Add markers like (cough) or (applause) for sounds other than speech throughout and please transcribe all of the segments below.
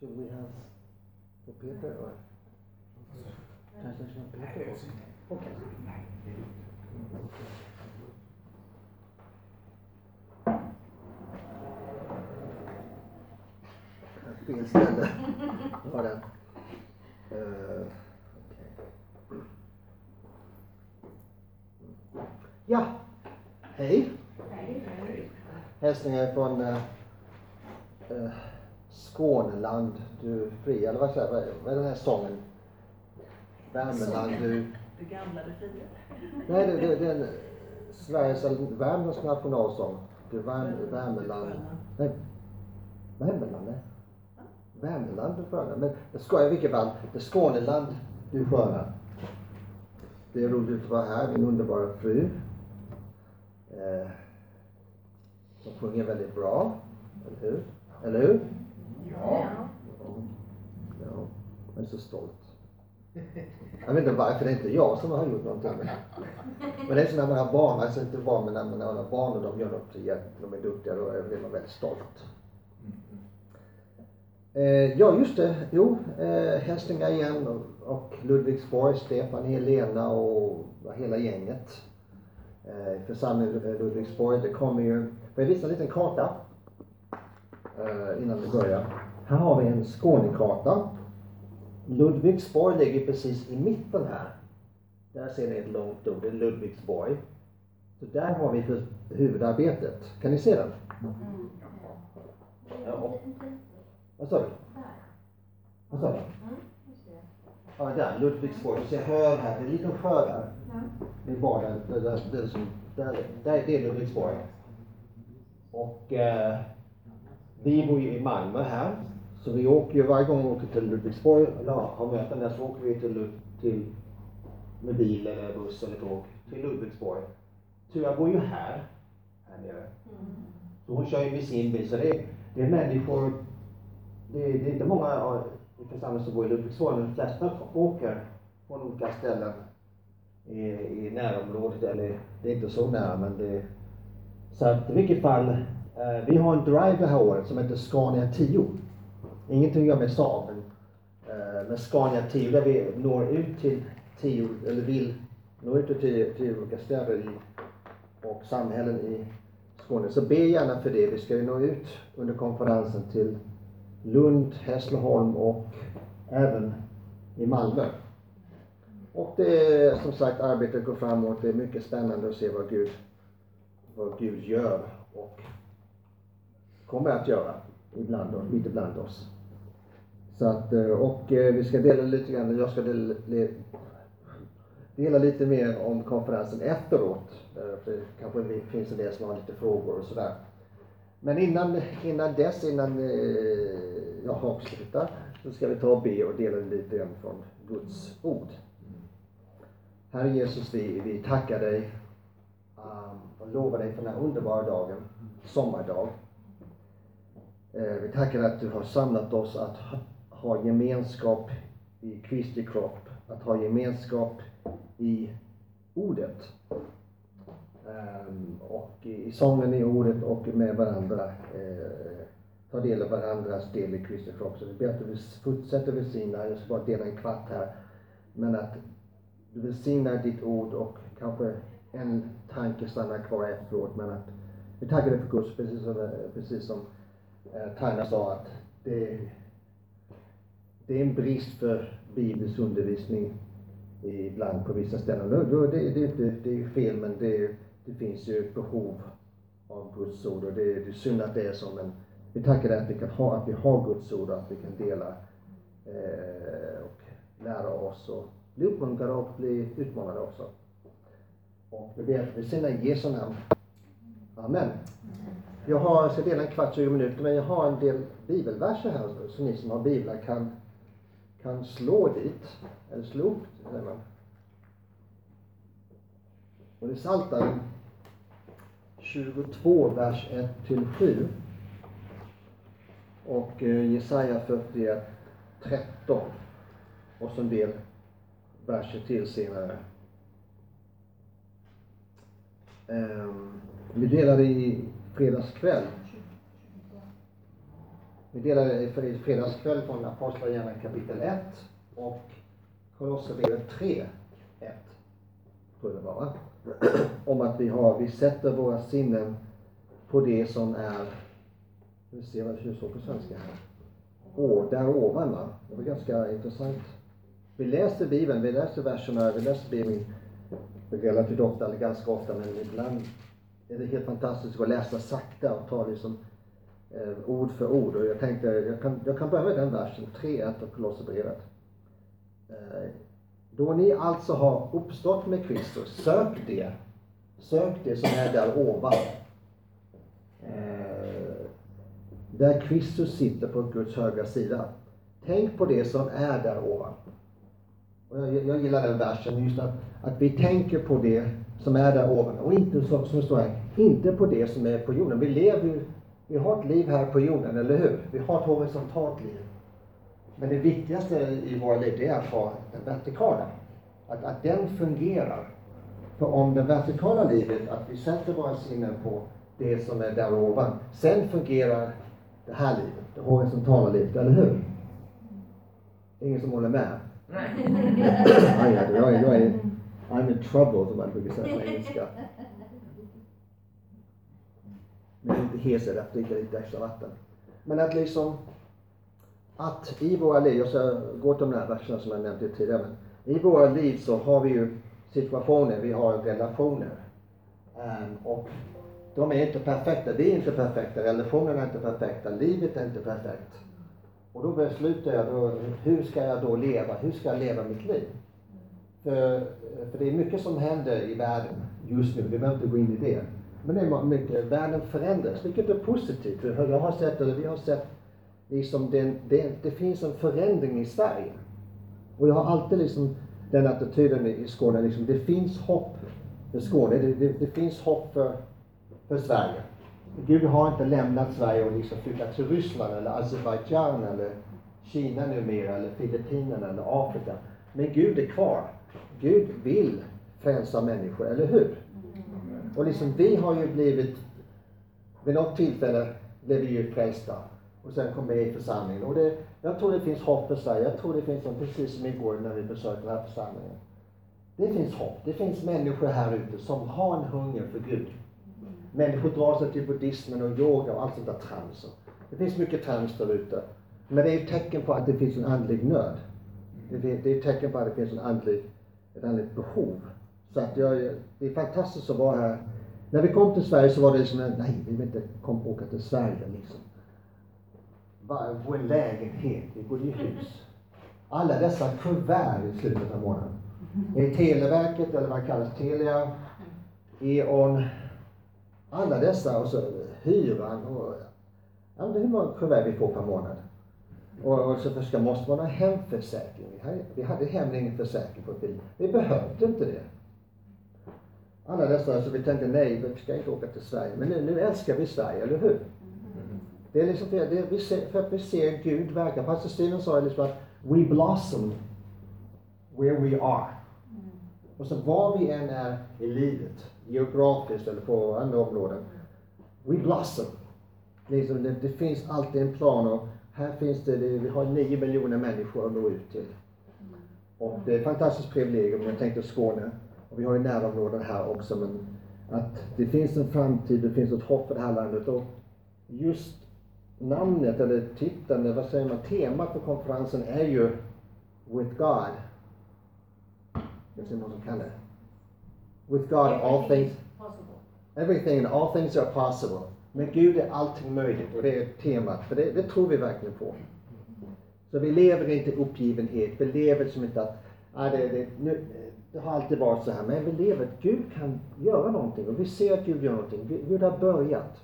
Should we have for Peter or translation of? Or? Okay. Var (laughs) den. Uh, okay. Ja, hej. Hälsningar från uh, uh, Skåneland, du är fri, eller vad säger vad är den här sången? Värmeland, du... Du gamla, du fria. Nej, det, det, det är en Sveriges, Värmlands nationalsång. Du Värm, Värmeland. Nej, Värmeland, nej. Värmeland, du sköna. Men det ska i vilket fall, det är Skåneland, du sköna. Det är roligt att vara här, min underbara fru. Eh, som sjunger väldigt bra, eller hur? Eller hur? Ja. Ja, jag är så stolt. Jag vet inte varför, det är inte jag som har gjort någonting. Men det är så när man har barn, alltså inte barn, men när man har barn och de gör något jätte, de är duktiga, då blir man väldigt stolt. Eh, ja, just det. Jo, eh, Hälsningar igen och, och Ludvigsborg, Stefan, Helena och hela gänget. Eh, församlingen Ludvigsborg. Det kommer ju, får jag visa en liten karta innan vi börjar. Här har vi en Skånekarta. Ludvigsborg ligger precis i mitten här. Där ser ni ett långt ord, det är Ludvigsborg. Så där har vi för huvudarbetet. Kan ni se den? Ja. Vad sa du? Vad sa du? Ja, där, Ludvigsborg. Du ser hör här, det är en liten sjö där. Det är bara där, det, är som, där, där, det är Ludvigsborg. Och eh, vi bor ju i Malmö här. Så vi åker ju varje gång vi åker till Ludvigsborg, eller har möten där, så åker vi till, till med bil eller buss eller tåg till Ludvigsborg. jag bor ju här, här nere. Så hon kör ju med sin bil. Så det är, det är människor, det är, det är inte många i församlingen som bor i Ludvigsborg, men de flesta åker från olika ställen i, i närområdet, eller det är inte så nära men det så att i vilket fall, Eh, vi har en drive det här året som heter Scania 10. Ingenting att göra med Saab, men, eh, med Scania 10 där vi når ut till 10, eller vill nå ut till 10, 10 olika städer i, och samhällen i Skåne. Så be gärna för det. Vi ska ju nå ut under konferensen till Lund, Hässleholm och även i Malmö. Och det är som sagt, arbetet går framåt. Det är mycket spännande att se vad Gud, vad Gud gör och kommer att göra ibland oss, mitt ibland oss. Så att, eh, och eh, vi ska dela lite grann, jag ska dela, dela lite mer om konferensen efteråt. Eh, för det kanske finns en del som har lite frågor och sådär. Men innan, innan dess, innan jag avslutar, så ska vi ta och be och dela lite grann från Guds ord. Herre Jesus, vi, vi tackar dig um, och lovar dig för den här underbara dagen, sommardag. Eh, vi tackar att du har samlat oss att ha, gemenskap i Kristi kropp, att ha gemenskap i ordet. Ehm, och i, sången i ordet och med varandra. Eh, Ta del av varandras del i Kristi kropp. Så vi ber att du fortsätter välsigna, jag ska bara dela en kvart här. Men att du välsignar ditt ord och kanske en tanke stannar kvar efteråt. Men att vi tackar dig för Guds, precis som, precis som Taina Tanja sa att det, det är en brist för Bibelns undervisning ibland på vissa ställen. Det, det, det, det, är fel men det, det finns ju ett behov av Guds ord och det, det är synd att det är så men vi tackar dig att vi kan ha, att vi har Guds ord och att vi kan dela eh, och lära oss och bli uppmuntrade och bli utmanade också. Och vi ber att vi välsignar i Jesu namn. Amen. Jag har, jag ska dela en kvart, 20 minuter, men jag har en del bibelverser här så ni som har biblar kan, kan slå dit. Eller slå upp, säger man. Och det är Psaltaren 22, vers 1-7. Och eh, Jesaja 41, 13. Och så en del verser till senare. Um, vi delade i Fredagskväll. Vi delar fredagskväll från Apostlagärningarna kapitel 1 och Kolosserbrevet 3, 1. Tror jag det Om att vi har, vi sätter våra sinnen på det som är, vi ser vad det står på svenska här. och där ovan va. Det var ganska intressant. Vi läser Bibeln, vi läser verserna, vi läser Bibeln relativt ofta, eller ganska ofta, men ibland det är helt fantastiskt att läsa sakta och ta liksom eh, ord för ord. Och jag tänkte, jag kan, jag kan börja med den versen, 3.1 av Kolosserbrevet. Eh, då ni alltså har uppstått med Kristus, sök det. Sök det som är där ovan. Eh, där Kristus sitter på Guds högra sida. Tänk på det som är där ovan. Och jag, jag gillar den versen, just att, att vi tänker på det som är där ovan och inte som, som står här, inte på det som är på jorden. Vi lever ju, vi har ett liv här på jorden, eller hur? Vi har ett horisontalt liv. Men det viktigaste i våra liv, det är att ha den vertikala. Att, att den fungerar. För om det vertikala livet, att vi sätter våra sinnen på det som är där ovan, sen fungerar det här livet, det horisontala livet, eller hur? Ingen som håller med? Nej. jag, jag, jag är, I'm in trouble, som man brukar säga på engelska. (laughs) Men inte hes, jag dricker lite extra vatten. Men att liksom, att i våra liv, jag ska gå till de här verserna som jag nämnde tidigare, men i våra liv så har vi ju situationer, vi har relationer. Um, och de är inte perfekta, vi är inte perfekta, relationerna är inte perfekta, livet är inte perfekt. Och då beslutar jag då, hur ska jag då leva? Hur ska jag leva mitt liv? För, för det är mycket som händer i världen just nu, vi behöver inte gå in i det. Men det är mycket, världen förändras, vilket är positivt. Jag har sett, eller vi har sett, liksom den, det, det finns en förändring i Sverige. Och jag har alltid liksom den attityden i Skåne, liksom, det finns hopp för Skåne, det, det, det finns hopp för, för Sverige. Gud har inte lämnat Sverige och liksom flyttat till Ryssland eller Azerbajdzjan eller Kina numera eller Filippinerna eller Afrika. Men Gud är kvar. Gud vill frälsa människor, eller hur? Och liksom vi har ju blivit, vid något tillfälle blev vi ju frälsta. Och sen kom vi i församlingen. Och det, jag tror det finns hopp för Sverige. Jag tror det finns, precis som igår när vi besökte den här församlingen. Det finns hopp. Det finns människor här ute som har en hunger för Gud. Människor drar sig till buddhismen och yoga och allt sånt där trams. Det finns mycket trams där ute. Men det är ett tecken på att det finns en andlig nöd. Det är ett tecken på att det finns en andlig, ett väldigt behov. Så att jag, det är fantastiskt att vara här. När vi kom till Sverige så var det liksom, nej, vi vill inte kom, åka till Sverige liksom. Vår lägenhet, vi bodde i hus. Alla dessa kuvert i slutet av månaden. Det är Televerket, eller vad kallas Telia, E.ON, alla dessa och så hyran och jag vet inte hur många kuvert vi får per månad. Och, och så ska, måste man ha hemförsäkring. Vi hade, vi hade hemligen ingen försäkring på bil. Vi behövde inte det. Alla dessa, så vi tänkte nej, vi ska inte åka till Sverige. Men nu, nu älskar vi Sverige, eller hur? Det är liksom det, det vi ser, för att vi ser Gud verka. Pastor Steven sa liksom att we blossom where we are. Och så var vi än är i livet, geografiskt eller på andra områden, we blossom. Liksom det, det finns alltid en plan och här finns det, vi har nio miljoner människor att nå ut till. Och det är ett fantastiskt privilegium, jag tänkte Skåne, och vi har ju närområden här också, men att det finns en framtid, det finns ett hopp för det här landet. Och just namnet, eller titeln, vad säger man, temat för konferensen är ju With God det någon som kan det. With God all things, everything and all things are possible. Med Gud är allting möjligt och det är temat, för det, det tror vi verkligen på. Så vi lever inte i uppgivenhet, vi lever som inte att, ah, det, det, nu, det har alltid varit så här, men vi lever att Gud kan göra någonting och vi ser att Gud gör någonting. Gud har börjat.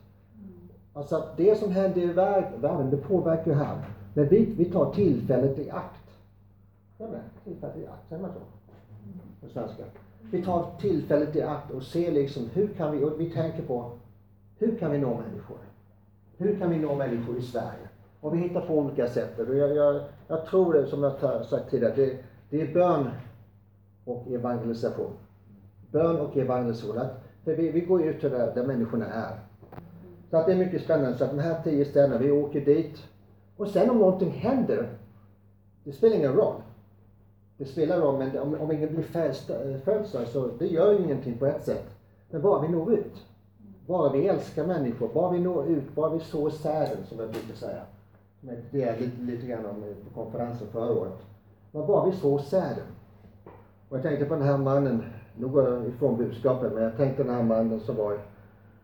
Alltså att det som händer i världen, det påverkar ju här. Men vi, vi tar tillfället i akt. Ja, men, tillfället i akt, säger man så? på svenska. Vi tar tillfället i akt och ser liksom hur kan vi, och vi tänker på hur kan vi nå människor? Hur kan vi nå människor i Sverige? Och vi hittar på olika sätt. Jag, jag, jag tror det, som jag har sagt tidigare, det, det är bön och evangelisation. Bön och evangelisation. Att, för vi, vi går ut till där, där människorna är. Så att det är mycket spännande. Så att de här tio städerna, vi åker dit Och sen om någonting händer, det spelar ingen roll. Det spelar roll, men om, om ingen blir frälst så det gör ju ingenting på ett sätt. Men bara vi når ut. Bara vi älskar människor, bara vi når ut, bara vi sår säden som jag brukar säga. Det är lite, lite grann om på konferensen förra året. Men bara vi sår säden. Och jag tänkte på den här mannen, nu går jag ifrån budskapet, men jag tänkte den här mannen som var i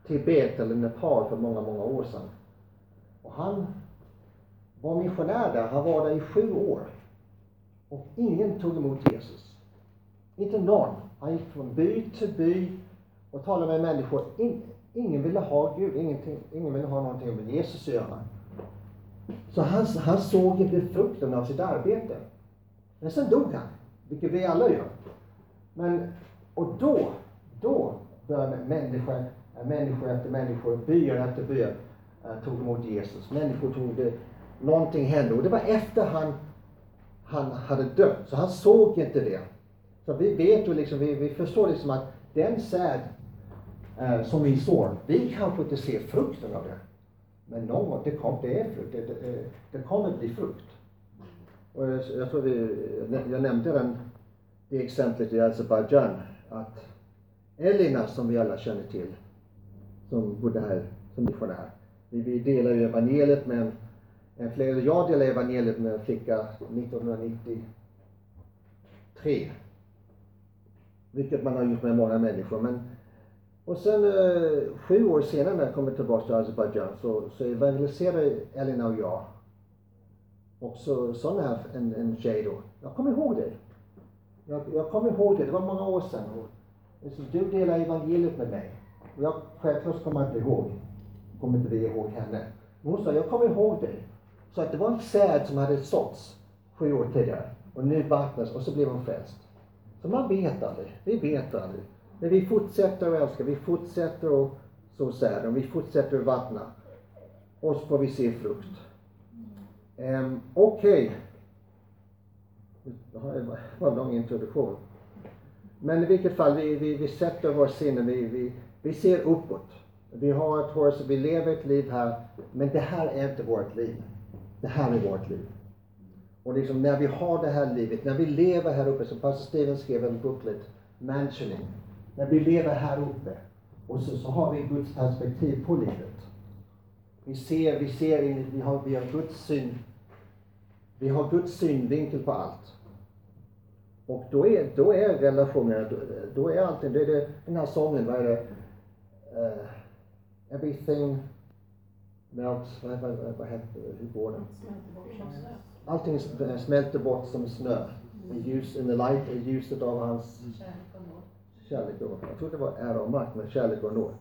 Tibet eller Nepal för många, många år sedan. Och han var missionär där, han var där i sju år. Och ingen tog emot Jesus. Inte någon. Han gick från by till by och talade med människor. In, ingen ville ha Gud, ingenting, ingen ville ha någonting med Jesus att göra. Så han, han såg inte frukten av sitt arbete. Men sen dog han, vilket vi alla gör. Men, och då, då började människor, eh, människor efter människor, byar efter byar, eh, tog emot Jesus. Människor tog det, någonting hände och det var efter han, han hade dött. Så han såg inte det. Så vi vet ju liksom, vi, vi förstår liksom att den säd eh, som vi sår, vi kanske inte ser frukten av det. Men någon gång, det, kom, det är frukt, det, det, eh, det kommer bli frukt. Och jag, jag tror vi, jag nämnde den, det exemplet i Azerbajdzjan, att Elina som vi alla känner till, som bodde här som missionär. Vi, vi delar ju evangeliet med en, en eh, flera jag delade evangeliet med en flicka 1993. Vilket man har gjort med många människor. Men, och sen eh, sju år senare när jag kommer tillbaka till Azerbajdzjan så, så evangeliserade Elina och jag. Och så sa den här en, en tjej då, jag kommer ihåg dig. Jag, jag kommer ihåg det, det var många år sedan. Och, så du delar evangeliet med mig. Och jag, självklart kommer inte ihåg, kommer inte vi ihåg henne. Men hon sa, jag kommer ihåg dig. Så att det var en säd som hade såtts sju år tidigare. Och nu vattnas och så blev hon frälst. Så man vet aldrig. Vi vet aldrig. Men vi fortsätter att älska, vi fortsätter att så säden, vi fortsätter att vattna. Och så får vi se frukt. Um, Okej. Okay. Det var en lång introduktion. Men i vilket fall, vi, vi, vi sätter våra sinnen, vi, vi, vi ser uppåt. Vi har ett hår, vi lever ett liv här, men det här är inte vårt liv. Det här är vårt liv. Och liksom när vi har det här livet, när vi lever här uppe, som pastor Steven skrev en booklet, Mansioning. När vi lever här uppe, och så, så har vi Guds perspektiv på livet. Vi ser, vi ser, vi har, vi har Guds syn, vi har Guds synvinkel på allt. Och då är, då är relationen, då, då är allting, det är det, den här sången, vad är det? Uh, everything melts, vad, vad, vad, heter hur går den? Allting smälter bort som snö. Mm. Ljus, in the light, ljuset av hans kärlek och nåd. Jag tror det var ära och makt, men kärlek och nåd.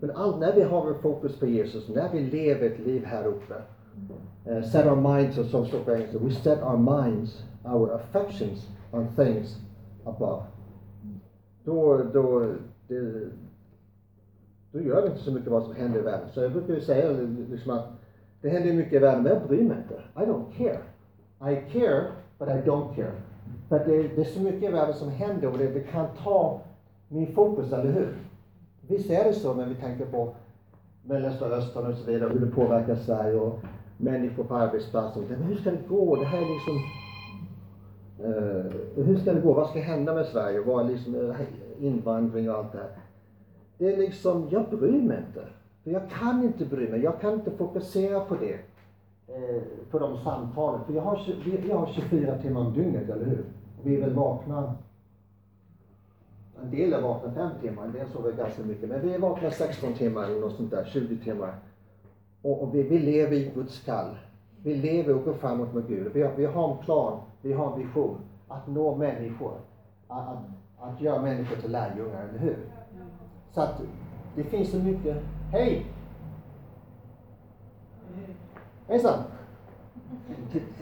Men allt, när vi har vår fokus på Jesus, när vi lever ett liv här uppe, uh, set our minds, som står på engelska, we set our minds, our affections on things above. Då, då, det, då gör det inte så mycket vad som händer i världen. Så jag brukar ju säga liksom att det händer mycket i världen, men jag bryr mig inte. I don't care. I care, but I don't care. För det, det är så mycket i världen som händer och det, det kan ta min fokus, eller hur? Visst är det så när vi tänker på Mellanöstern och så vidare, hur det påverkar Sverige och människor på arbetsplatsen. Men hur ska det gå? Det här är liksom Uh, hur ska det gå? Vad ska hända med Sverige? Vad liksom, eh, invandring och allt det här. Det är liksom, jag bryr mig inte. För jag kan inte bry mig. Jag kan inte fokusera på det. Uh, på de samtalen. För jag har, jag har 24 timmar om dygnet, eller hur? Vi är väl vakna en del är vakna fem timmar, en del sover ganska mycket. Men vi är vakna 16 timmar eller något sånt där, 20 timmar. Och, och vi, vi lever i Guds kall. Vi lever och går framåt med Gud. Vi har, vi har en plan, vi har en vision. Att nå människor. Att, att, att göra människor till lärjungar, eller hur? Så att det finns så mycket. Hej! Hejsan!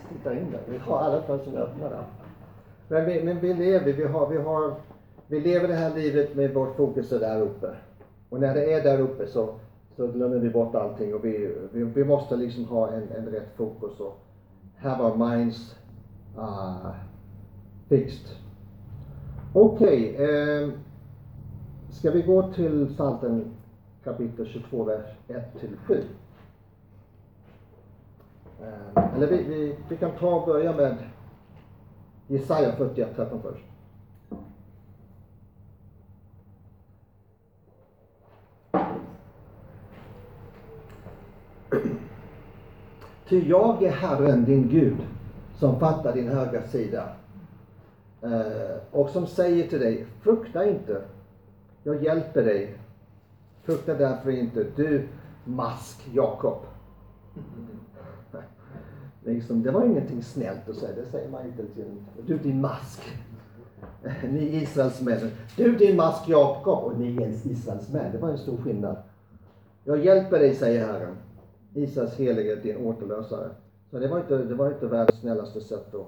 Titta in där. Vi har alla fönster öppna där. Men vi, men vi lever, vi har, vi har, vi lever det här livet med vårt fokus där uppe. Och när det är där uppe så så glömmer vi bort allting och vi, vi, vi måste liksom ha en, en rätt fokus och have our minds uh, ah, fixed. Okej, okay, eh, ska vi gå till Psaltaren kapitel 22, vers 1 till 7. Eh, eller vi, vi, vi kan ta och börja med Jesaja 41, 13 först. Ty jag är Herren din Gud som fattar din högra sida eh, och som säger till dig, frukta inte, jag hjälper dig. Frukta därför inte, du mask Jakob. Liksom, det var ingenting snällt att säga, det säger man inte till Du din mask. Ni Israelsmän. Du din mask Jakob och ni Israelsmän. Det var en stor skillnad. Jag hjälper dig, säger Herren. Israels helige, din återlösare. Så det var inte, det var inte världens snällaste sätt att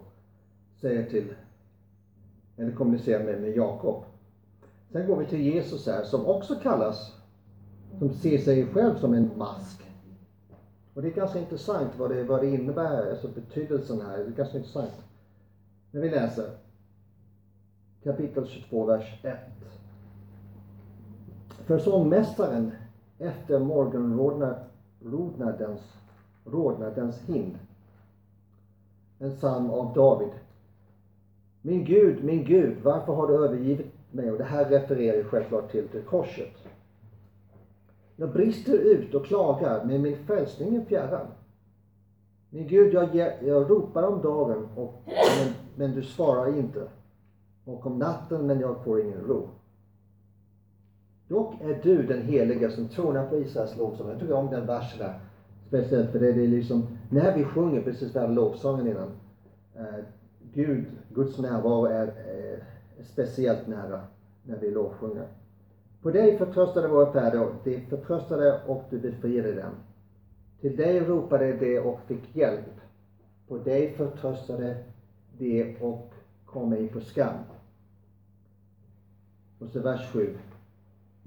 säga till, eller kommunicera med, med Jakob. Sen går vi till Jesus här, som också kallas, som ser sig själv som en mask. Och det är ganska intressant vad det, vad det innebär, alltså betydelsen här. Det är ganska intressant. När vi läser kapitel 22, vers 1. För sångmästaren efter morgonrodnadens rodnadens Rodnadens hind. En psalm av David. Min Gud, min Gud, varför har du övergivit mig? Och det här refererar ju självklart till, till korset. Jag brister ut och klagar, men min frälsning är fjärran. Min Gud, jag, jag ropar om dagen, och, men, men du svarar inte. Och om natten, men jag får ingen ro. Dock är du den heliga som tronar på Israels lovsång. Jag tycker om den versen där. Speciellt för det, det är liksom, när vi sjunger, precis där lovsången innan. Eh, Gud, Guds närvaro är eh, speciellt nära när vi lovsjunger. På dig förtröstade våra fäder, de förtröstade och du befriade dem. Till dig ropade de och fick hjälp. På dig förtröstade de och kom ej på skam. Och så vers 7.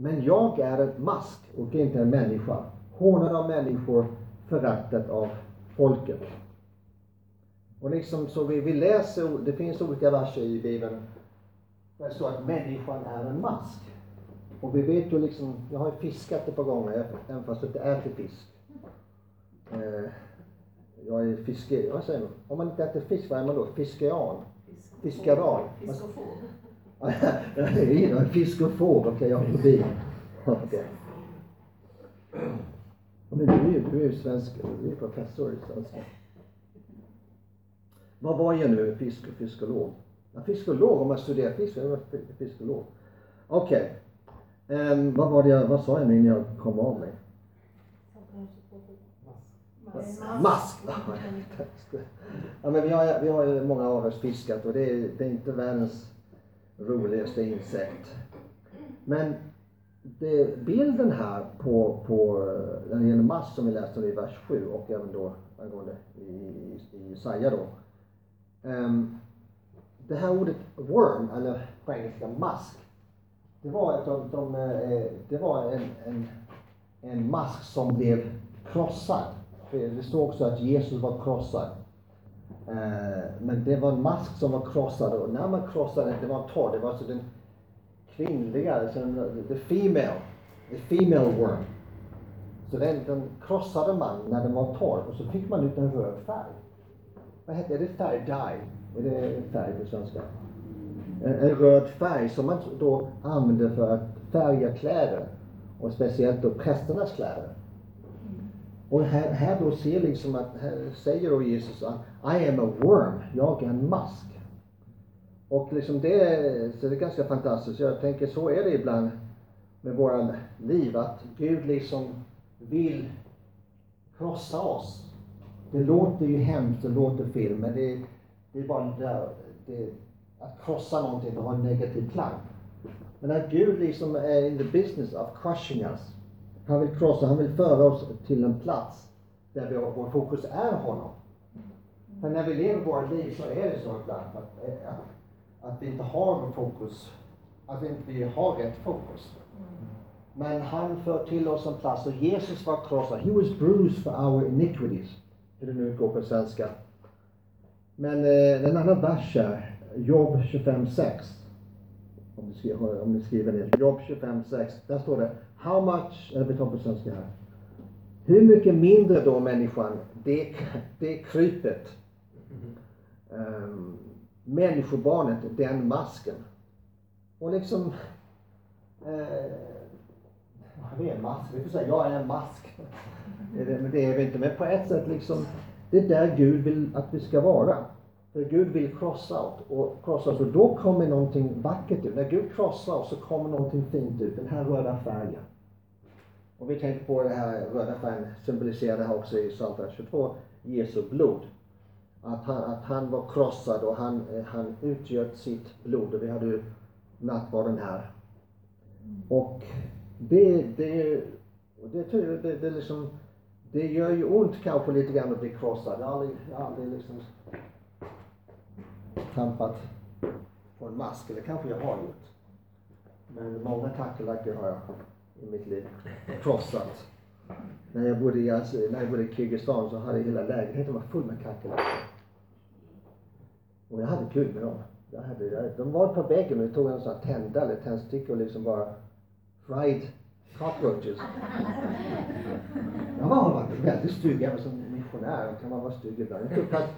Men jag är en mask och inte en människa. Hånad av människor, föraktat av folket. Och liksom så vi, vi läser, det finns olika verser i Bibeln där det står att människan är en mask. Och vi vet ju liksom, jag har ju fiskat ett par gånger, även fast jag inte äter fisk. Eh, jag är fiske, vad säger man? Om man inte äter fisk, vad är man då? Fiskean? Fiskaran? Fisk får. fisk och får, okej, okay, jag har förbi. Okay. Men du är ju, du är ju svensk, du är professor i svenska. Vad var jag nu, fisk och fiskolog? Ja, fiskolog, om man studerar fisk, jag är fiskolog. Okej. Okay. Um, vad var det jag, vad sa jag innan jag kom av mig? Mask. ja, men vi har, vi har många av oss fiskat och det är, det är inte världens roligaste insekt. Men det, bilden här på, på när det gäller mass som vi läste om i vers 7 och även då angående i, i, i Jesaja då. Um, det här ordet worm, eller på engelska mask, det var, de, de, det var en, en, en mask som blev krossad. Det står också att Jesus var krossad. Eh, men det var en mask som var krossad och när man krossade den, det var torr, det var alltså den kvinnliga, alltså the female, the female worm. Så den, den krossade man när den var torr och så fick man ut en röd färg. Vad heter det? Är det färg? Dye? Är det färg på svenska? En, en röd färg som man då använde för att färga kläder. Och speciellt då prästernas kläder. Och här, här då ser liksom att, här säger då Jesus att I am a worm, jag är en mask. Och liksom det, så det är ganska fantastiskt. Jag tänker så är det ibland med våra liv, att Gud liksom vill krossa oss. Det låter ju hemskt, det låter fel, men det, det är bara det, det, att krossa någonting, det har en negativ klang. Men att Gud liksom är in the business of crushing us. Han vill krossa, han vill föra oss till en plats där vi, vår fokus är honom. För när vi lever våra liv så är det så ibland att, att, att vi inte har fokus, att vi inte har rätt fokus. Men han för till oss en plats och Jesus var krossad. He was bruised for our iniquities. Hur det nu går på svenska. Men eh, en annan vers här, Jobb 25.6. Om ni skriver, om ni skriver ner. Jobb 25.6. Där står det How much, eller vi tar på svenska här. hur mycket mindre då människan, det, det krypet, um, människobarnet, den masken. Och liksom, eh, det är en mask? Vi får säga, jag är en mask. Men det är vi inte, men på ett sätt liksom, det är där Gud vill att vi ska vara. För Gud vill krossa oss och, krossa oss och då kommer någonting vackert ut. När Gud krossar oss så kommer någonting fint ut, den här röda färgen. Och vi tänker på det här röda färgen symboliserade här också i Psaltaren 22, Jesu blod. Att han, att han var krossad och han, han utgöt sitt blod och vi hade ju nattvarden här. Och det, det, det, det, det, det, liksom, det gör ju ont kanske lite grann att bli krossad. Jag har aldrig, aldrig liksom trampat på en mask, eller kanske jag har gjort. Men många kackerlackor har jag i mitt liv (laughs) krossat. När jag bodde i, alltså, när jag bodde i Kirgizistan så hade hela lägenheten var full med kackerlackor. Och jag hade kul med dem. Jag hade, jag, de var på väggen och jag tog en sån här tända eller tändsticka och liksom bara fried cockroaches. Jag var väldigt stygg även som missionär kan man vara stygg ibland. Jag tror att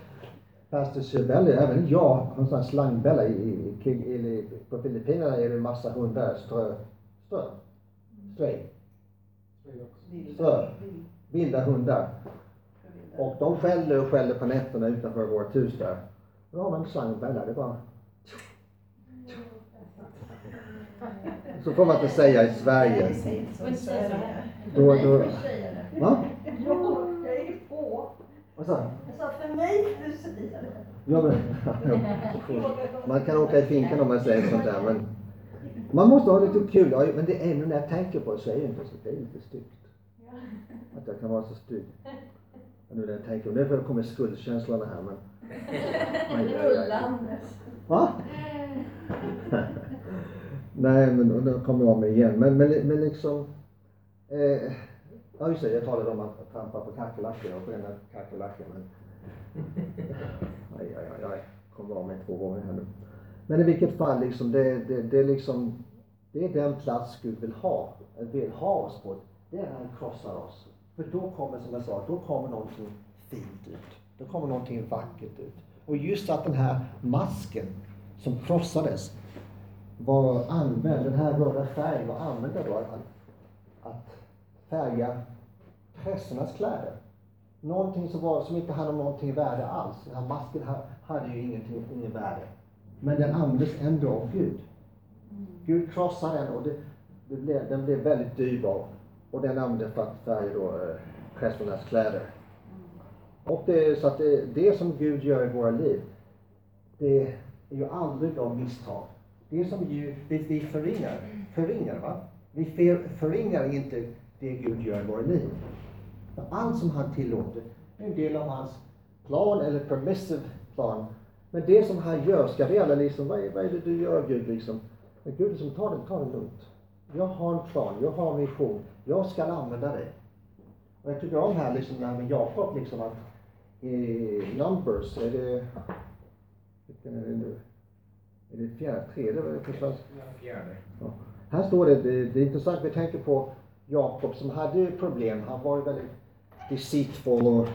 pastor Sibelli, även jag har en sån här slangbella i, i, i, på Filippinerna är det en massa hundar, strö, strö, stray. Strö. Vilda hundar. Och de skäller och skäller på nätterna utanför vårt hus där. Då har man en slangbella, det bara Så får man inte säga i Sverige. Då, då, va? Jag är på. Vad sa Jag sa för mig du säger det. Ja, men, (laughs) man kan åka i finkan om man säger sånt där men man måste ha lite kul. Ja, men det är ännu när jag tänker på det så är det inte så, det är lite styggt. Att jag kan vara så stygg. Nu när jag tänker, och därför kommer skuldkänslorna här men. (laughs) Aj, aj, aj. Va? Nej, men nu kommer jag med igen. Men, men, men liksom. Eh, ja just det, jag talade om att trampa på kackerlackor och bränna kackerlackor. Men... (laughs) aj, aj, aj, aj. Kommer av mig två gånger här nu. Men i vilket fall, liksom, det, det, det, är liksom, det är den plats Gud vill ha, vill ha oss på. Det är när han krossar oss. För då kommer, som jag sa, då kommer någonting fint ut. Då kommer någonting vackert ut. Och just att den här masken som krossades var använd, den här röda färgen var använd då att, att färga prästernas kläder. Någonting som, var, som inte hade någonting värde alls. Den här masken hade ju ingenting, ingen värde. Men den användes ändå av Gud. Gud krossade den och det, det blev, den blev väldigt dyrbar. Och den användes för att färga då eh, prästernas kläder. Och det, så att det, det som Gud gör i våra liv, det är ju aldrig av misstag. Det som ju, det vi förringar, förringar va? Vi för, förringar inte det Gud gör i våra liv. För allt som han tillåter är en del av hans plan eller permissive plan. Men det som han gör ska vi alla liksom, vad är, vad är det du gör Gud liksom? Men Gud liksom, ta det, ta det lugnt. Jag har en plan, jag har en vision, jag ska använda dig. Och jag tycker om här liksom det här med Jakob liksom att i Numbers, är det, vilken är det nu? Är det fjärde, tredje? Fjärde. Ja. Här står det, det, det är intressant, vi tänker på Jakob som hade problem. Han var ju väldigt deceitful och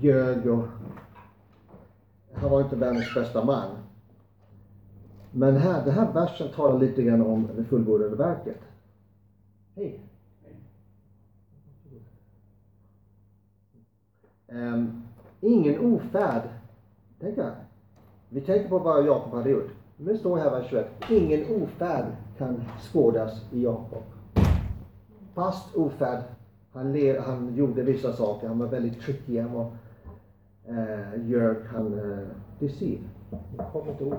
ljög och han var inte världens bästa man. Men här, den här versen talar lite grann om det fullbordade verket. Hej. Um, ingen ofärd. Tänk här. Vi tänker på vad Jakob hade gjort. Men det står här vers 21. Ingen ofärd kan skådas i Jakob. Fast ofärd. Han, ler, han gjorde vissa saker. Han var väldigt tryckig. Han var eh, ljög. Han eh, deceive. Jag kommer inte ihåg.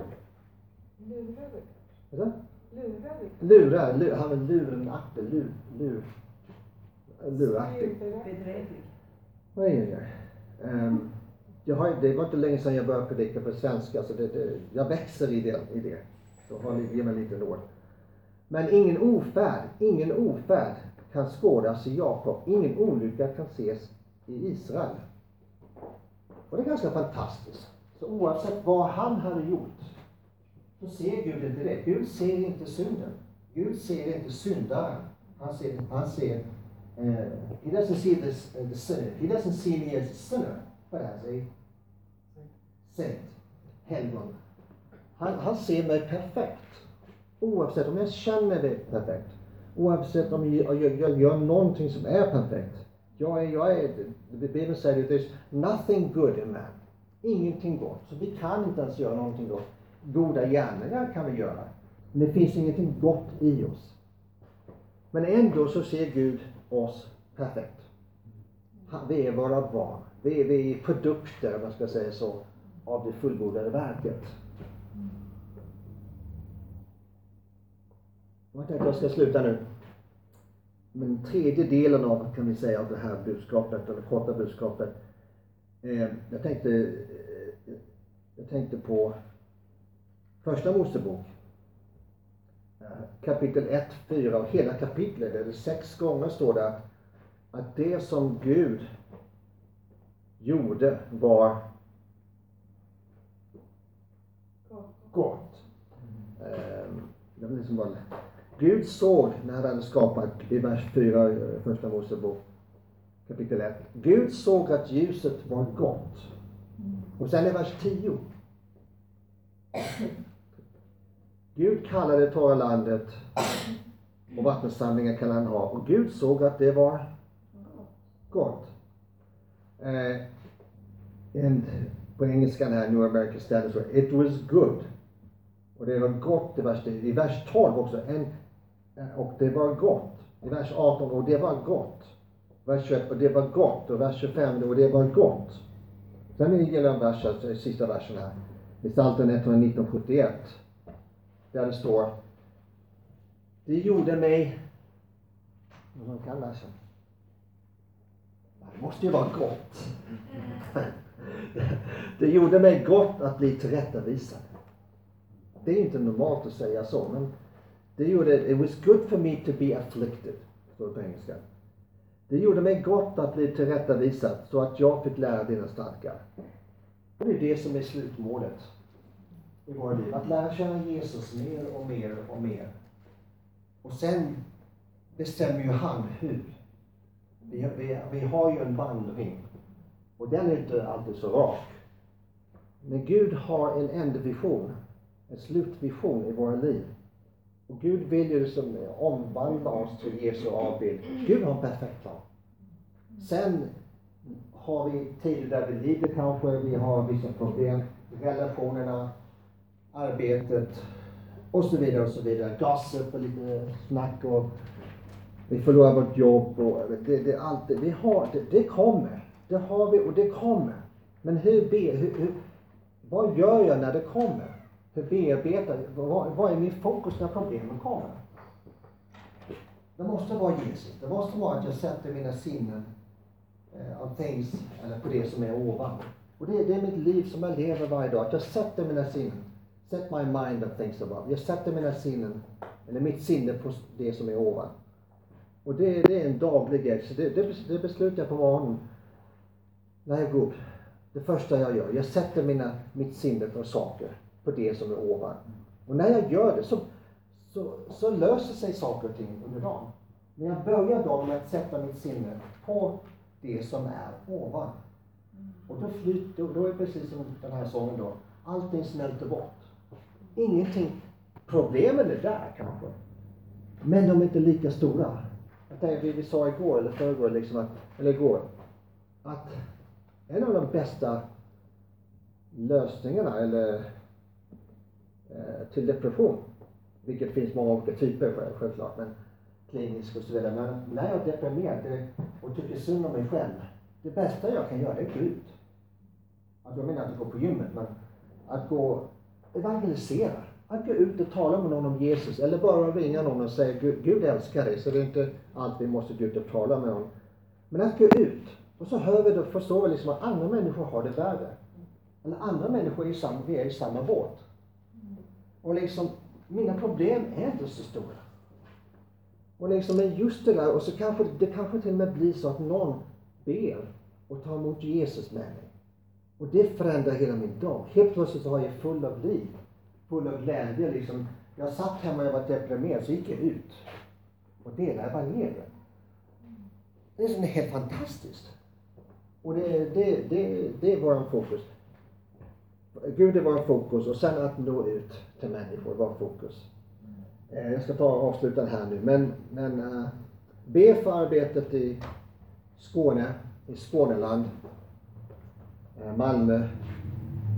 Lurade. Lura. lura. Han var lurenaktig. Lur, lur, luraktig. Bedräglig. Oj, oj. Um, jag har, det var inte länge sedan jag började predika på svenska, så det, det, jag växer i det. I det. Så har, ge mig lite nåd. Men ingen ofärd, ingen ofärd kan skådas i Jakob. Ingen olycka kan ses i Israel. Och det är ganska fantastiskt. Så oavsett vad han hade gjort, så ser Gud inte det. Gud ser inte synden. Gud ser inte syndaren. Han ser, han ser Uh, he doesn't see this, uh, the sinner. He doesn't see me as a sinner, but as a saint. Helgon. Han, han ser mig perfekt. Oavsett om jag känner det perfekt. Oavsett om jag, jag, jag gör någonting som är perfekt. Jag är, jag är, Bibeln säger att there's nothing good in man. Ingenting gott. Så vi kan inte ens göra någonting gott. Goda gärningar kan vi göra. Men det finns ingenting gott i oss. Men ändå så ser Gud oss perfekt. Vi är våra barn. Vi är, vi är produkter, om man ska säga så, av det fullbordade verket. Jag tänkte jag ska sluta nu. Den tredje delen av, kan vi säga, av det här budskapet, eller korta budskapet. Eh, jag tänkte, eh, jag tänkte på Första Mosebok. Eh, kapitel 1, 4 och hela kapitlet, eller sex gånger står det att, att det som Gud gjorde var gott. Eh, det var liksom bara, Gud såg när han hade skapat, i vers 4 i eh, Första Mosebok kapitel 1. Gud såg att ljuset var gott. Och sen i vers 10. Gud kallade torra landet och vattensamlingar kan han ha. Och Gud såg att det var gott. Eh, and på engelskan här, New American Standard, så it was good. Och det var gott i vers, i vers 12 också. And och det var gott. I vers 18, och det var gott. Vers 21, och det var gott. Och vers 25, och det var gott. Sen gäller en vers, alltså, sista versen här. I Psaltaren 119, 71. Där det står. Det gjorde mig... Vad kan versen? Det måste ju vara gott. (laughs) Det gjorde mig gott att bli tillrättavisad. Det är inte normalt att säga så, men det gjorde, it was good for me to be afflicted, står det på engelska. Det gjorde mig gott att bli tillrättavisad så att jag fick lära dina stadgar. Och det är det som är slutmålet i våra liv. Att lära känna Jesus mer och mer och mer. Och sen bestämmer ju han hur. Vi, vi, vi har ju en vandring. Och den är inte alltid så rak. Men Gud har en ändvision. En slutvision i våra liv. Och Gud vill ju liksom omvandla oss till Jesu avbild. Gud har en perfekt plan. Sen har vi tider där vi lider kanske, vi har vissa problem, relationerna, arbetet och så vidare och så vidare. Gossip och lite snack och vi förlorar vårt jobb och det, det, allt, det, vi har, det, det kommer. Det har vi och det kommer. Men hur, hur, hur, vad gör jag när det kommer? För bearbetar? Vad, vad är min fokus när problemen kommer? Det måste vara Jesus. Det måste vara att jag sätter mina sinnen eh, on things, eller på det som är ovan. Och det, det är mitt liv som jag lever varje dag. Att jag sätter mina sinnen. Set my mind on things above. Jag sätter mina sinnen, eller mitt sinne på det som är ovan. Och det, det är en daglig grej. Så det, det, det beslutar jag på morgonen. När jag går upp. Det första jag gör. Jag sätter mina, mitt sinne på saker. På det som är ovan. Och när jag gör det så, så, så löser sig saker och ting under dagen. Men jag börjar dagen med att sätta mitt sinne på det som är ovan. Och då flyter, och då är det precis som den här sången då. Allting smälter bort. Ingenting. Problemen är där kanske. Men de är inte lika stora. Jag tänkte, vi, vi sa igår, eller förrgår, liksom att, eller igår, att en av de bästa lösningarna, eller Eh, till depression, vilket finns många olika typer själv- självklart, men klinisk och så vidare. Men när jag är deprimerad det- och tycker synd om mig själv, det bästa jag kan göra det är att gå ut. Att jag menar inte gå på gymmet, men att gå evangelisera. Att gå ut och tala med någon om Jesus eller bara ringa någon och säga Gud, Gud älskar dig. Så det är inte allt vi måste gå ut och tala med någon. Men att gå ut och så hör vi då, förstår vi liksom att andra människor har det värre. Eller andra människor är i samma, vi är i samma båt. Och liksom, mina problem är inte så stora. Och liksom, men just det där, och så kanske det kanske till och med blir så att någon ber och tar emot Jesus med mig. Och det förändrar hela min dag. Helt plötsligt så var jag full av liv. Full av glädje liksom. Jag satt hemma och jag var deprimerad, så gick jag ut och delade evangeliet. Det är, som är helt fantastiskt. Och det, det, det, det är vår fokus. Gud är vår fokus och sen att nå ut till människor, vår fokus. Eh, jag ska ta och avsluta här nu men, men uh, be för arbetet i Skåne, i Skåneland, eh, Malmö,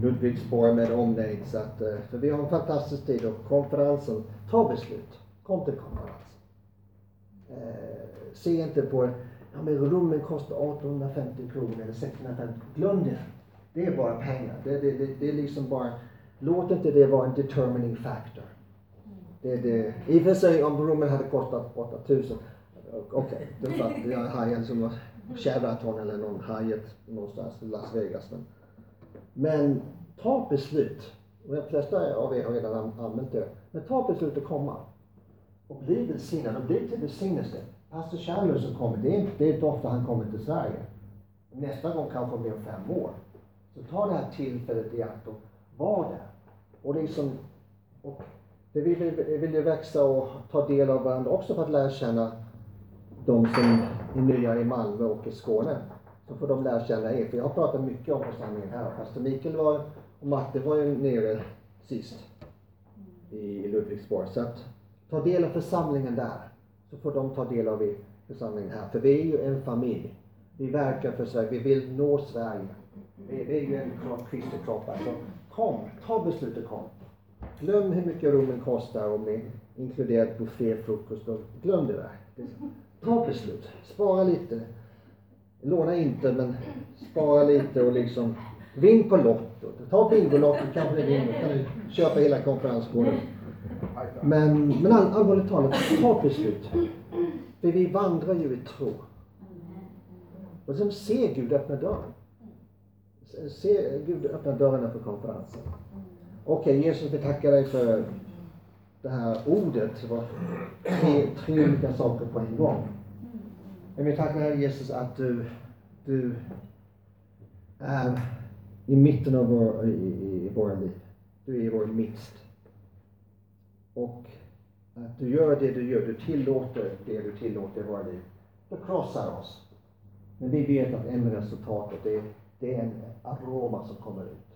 Ludvigsborg med omnejd. Så att, för vi har en fantastisk tid och konferensen, ta beslut. Kom till konferensen. Eh, se inte på, ja men rummen kostar 1850 kronor eller 650, glöm det. Det är bara pengar. Det, det, det, det är liksom bara, låt inte det vara en determining factor. Det, det, I och för sig om rummen hade kostat 8000, okej, okay, för att det är hajen som var Sheraton eller någon hajet någonstans i Las Vegas. Men, men ta beslut. Och de flesta av er har redan använt det. Men ta beslut att komma. Och bli välsignad och bli till välsignelse. Pastor Chandler som kommer, det är, inte, det är inte ofta han kommer till Sverige. Nästa gång kanske om blir fem år. Så ta det här tillfället i akt och var där. Och liksom, och vi vill, vi vill ju växa och ta del av varandra också för att lära känna de som är nya i Malmö och i Skåne. Så får de lära känna er. För jag har pratat mycket om församlingen här. Pastor Mikael var, och Matte var ju nere sist i Ludvigsborg. Så att ta del av församlingen där. Så får de ta del av församlingen här. För vi är ju en familj. Vi verkar för Sverige. Vi vill nå Sverige. Vi, vi är ju en klart Kristi. Så kom, ta beslutet kom. Glöm hur mycket rummen kostar och med inkluderat buffé, frukost. Och glöm det där. Ta beslut. Spara lite. Låna inte men spara lite och liksom vinn på Lotto. Ta Bingolotto kanske det vinner. kan du köpa hela konferensgården. Men, men all, allvarligt talat, ta beslut. För vi vandrar ju i tro. Och sen ser Gud öppna dörren. Se Gud öppna dörrarna för konferensen. Okej, okay, Jesus vi tackar dig för det här ordet. Det var tre, tre olika saker på en gång. Men vi tackar dig Jesus att du, du är i mitten av vår, i, i våra liv. Du är i vår mitt. Och att du gör det du gör, du tillåter det du tillåter i våra liv. Du krossar oss. Men vi vet att ändå resultatet, är det är en aroma som kommer ut.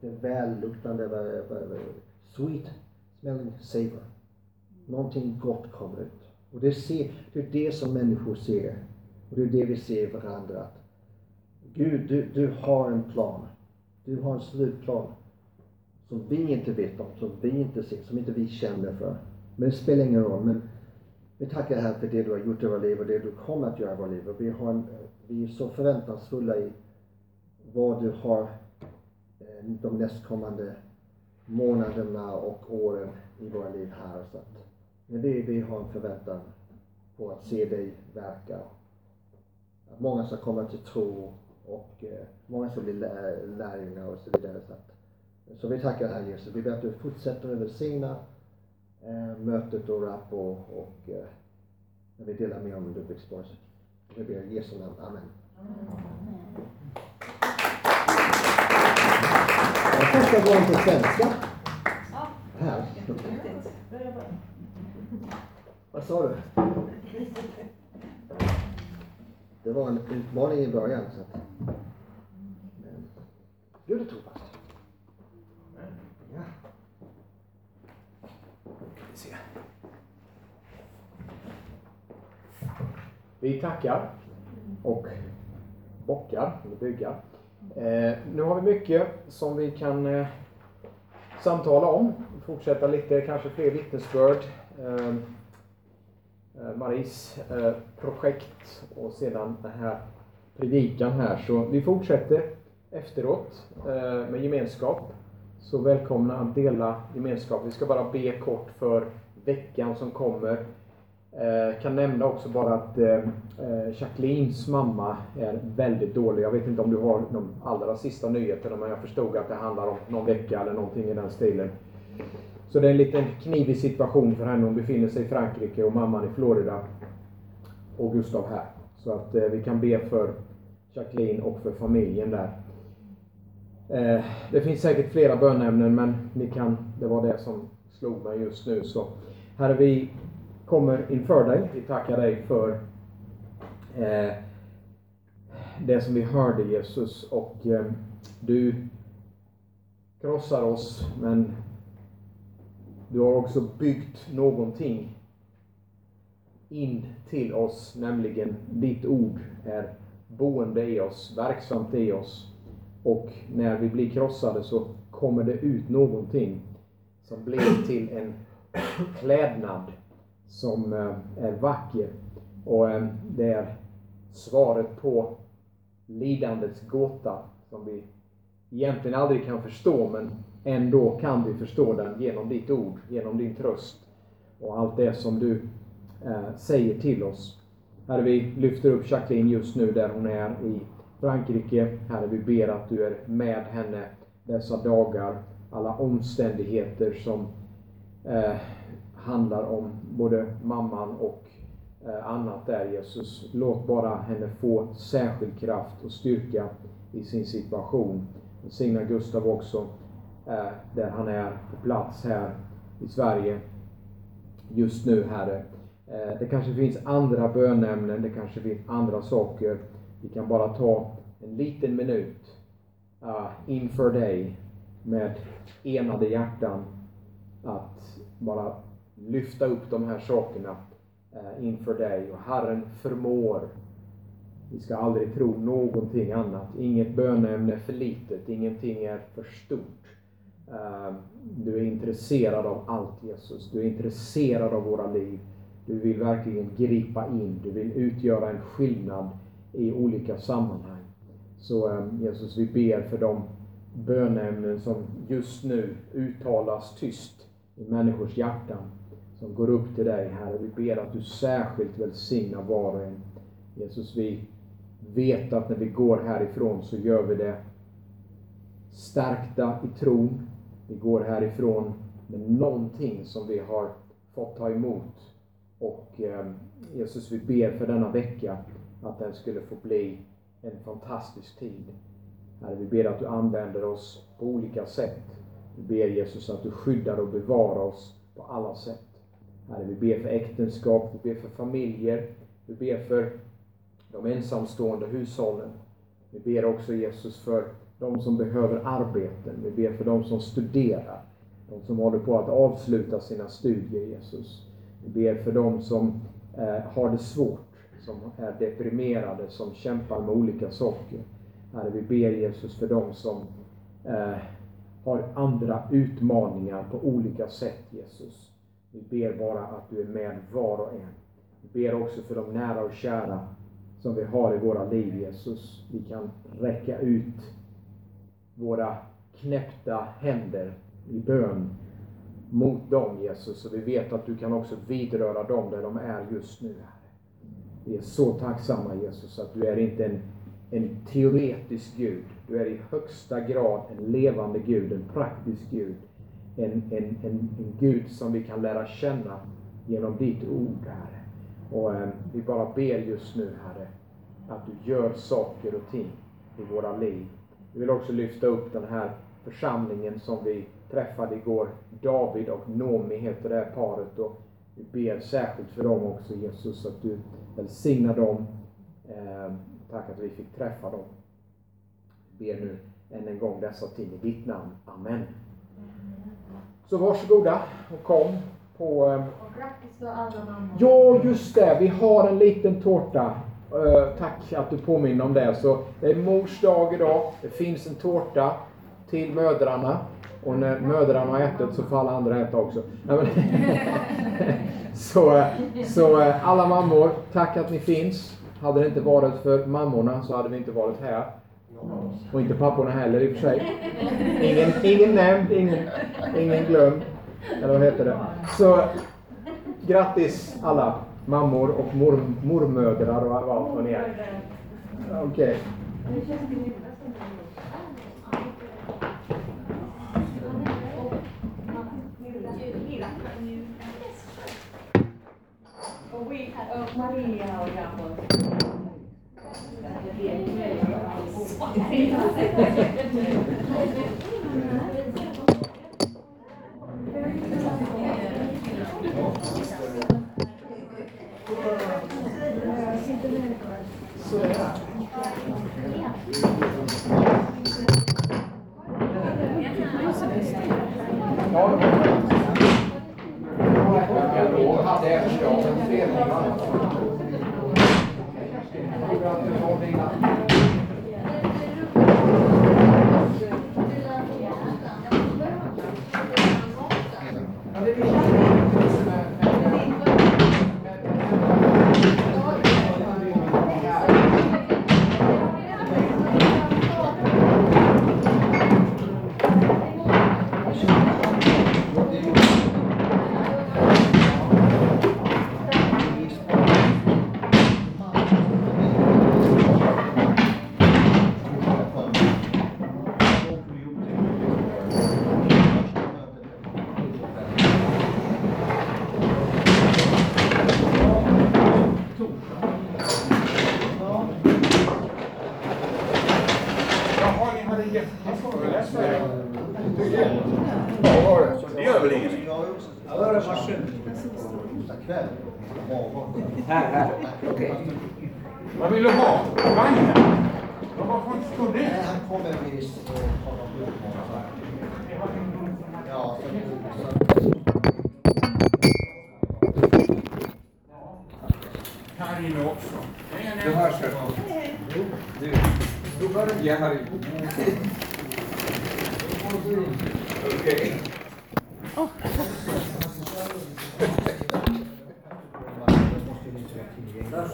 Det är välluktande, sweet smelling savor. Någonting gott kommer ut. Och det, ser, det är det som människor ser. Och det är det vi ser i varandra. Att Gud, du, du har en plan. Du har en slutplan. Som vi inte vet om, som vi inte ser, som inte vi känner för. Men det spelar ingen roll. Men vi tackar här för det du har gjort i våra liv och det du kommer att göra i våra liv. Och vi, har en, vi är så förväntansfulla i vad du har eh, de nästkommande månaderna och åren i våra liv här. Så att, men vi, vi har en förväntan på att se dig verka. Att många ska komma till tro och eh, många ska bli lärjungar och så vidare. Så, att, så vi tackar Herre Jesus. Vi ber att du fortsätter att välsigna eh, mötet och Rapp och, och eh, när vi delar med om Ludvigsborg. Vi ber i Jesu namn. Amen. Amen första gången på svenska. Här. Vad sa du? Det var en utmaning i början. Så att, men Gud är trofast. Ja. Vi se. Vi tackar och bockar, eller byggar. Eh, nu har vi mycket som vi kan eh, samtala om. Fortsätta lite, kanske fler vittnesbörd. Eh, eh Maris eh, projekt och sedan den här predikan här. Så vi fortsätter efteråt eh, med gemenskap. Så välkomna att dela gemenskap. Vi ska bara be kort för veckan som kommer. Eh, kan nämna också bara att eh, eh, Jacquelines mamma är väldigt dålig. Jag vet inte om du har de allra sista nyheterna men jag förstod att det handlar om någon vecka eller någonting i den stilen. Så det är en liten knivig situation för henne. Hon befinner sig i Frankrike och mamman i Florida. Och Gustav här. Så att eh, vi kan be för Jacqueline och för familjen där. Eh, det finns säkert flera bönämnen men ni kan, det var det som slog mig just nu. Så Herre, vi kommer inför dig. Vi tackar dig för eh, det som vi hörde Jesus och eh, du krossar oss men du har också byggt någonting in till oss, nämligen ditt ord är boende i oss, verksamt i oss. Och när vi blir krossade så kommer det ut någonting som blir till en klädnad som eh, är vacker. Och eh, det är svaret på lidandets gåta som vi egentligen aldrig kan förstå men ändå kan vi förstå den genom ditt ord, genom din tröst och allt det som du eh, säger till oss. Herre, vi lyfter upp Jacqueline just nu där hon är i Frankrike. Herre, vi ber att du är med henne dessa dagar. Alla omständigheter som eh, handlar om både mamman och eh, annat där Jesus. Låt bara henne få särskild kraft och styrka i sin situation. Signa Gustav också eh, där han är på plats här i Sverige just nu, Herre. Eh, det kanske finns andra bönämnen, det kanske finns andra saker. Vi kan bara ta en liten minut inför dig med enade hjärtan att bara lyfta upp de här sakerna eh, inför dig. Och Herren förmår. Vi ska aldrig tro någonting annat. Inget böneämne är för litet, ingenting är för stort. Eh, du är intresserad av allt Jesus. Du är intresserad av våra liv. Du vill verkligen gripa in, du vill utgöra en skillnad i olika sammanhang. Så eh, Jesus, vi ber för de bönämnen som just nu uttalas tyst i människors hjärtan, som går upp till dig, Herre. Vi ber att du särskilt välsignar var och en. Jesus, vi vet att när vi går härifrån så gör vi det stärkta i tron. Vi går härifrån med någonting som vi har fått ta emot och eh, Jesus, vi ber för denna vecka att den skulle få bli en fantastisk tid. Herre, vi ber att du använder oss på olika sätt. Vi ber Jesus att du skyddar och bevarar oss på alla sätt. Herre, vi ber för äktenskap, vi ber för familjer, vi ber för de ensamstående hushållen. Vi ber också Jesus för de som behöver arbeten. Vi ber för de som studerar, de som håller på att avsluta sina studier, Jesus. Vi ber för de som eh, har det svårt, som är deprimerade, som kämpar med olika saker. Herre, vi ber Jesus för de som eh, har andra utmaningar på olika sätt, Jesus. Vi ber bara att du är med var och en. Vi ber också för de nära och kära som vi har i våra liv, Jesus. Vi kan räcka ut våra knäppta händer i bön mot dem Jesus. Och vi vet att du kan också vidröra dem där de är just nu. Vi är så tacksamma Jesus att du är inte en, en teoretisk Gud. Du är i högsta grad en levande Gud, en praktisk Gud. En, en, en, en Gud som vi kan lära känna genom ditt ord, Herre. Och eh, vi bara ber just nu, Herre, att du gör saker och ting i våra liv. Vi vill också lyfta upp den här församlingen som vi träffade igår. David och Nomi heter det här paret och vi ber särskilt för dem också Jesus att du välsignar dem. Eh, tack att vi fick träffa dem. Vi ber nu än en gång dessa ting i ditt namn. Amen. Så varsågoda och kom på... Eh, mammor. Ja, just det. Vi har en liten tårta. Eh, tack att du påminner om det. Så det är mors dag idag. Det finns en tårta till mödrarna. Och när mödrarna har ätit så får alla andra äta också. (laughs) Så eh, så alla mammor, tack att ni finns. Hade det inte varit för mammorna så hade vi inte varit här. Och inte papporna heller i och för sig. Ingen, ingen nämnd, ingen, ingen glömd. Eller vad heter det? Så grattis alla mammor och mor, mormödrar och allt vad ni är. Okej. Okay. och Maria och jag. Gracias. Okej.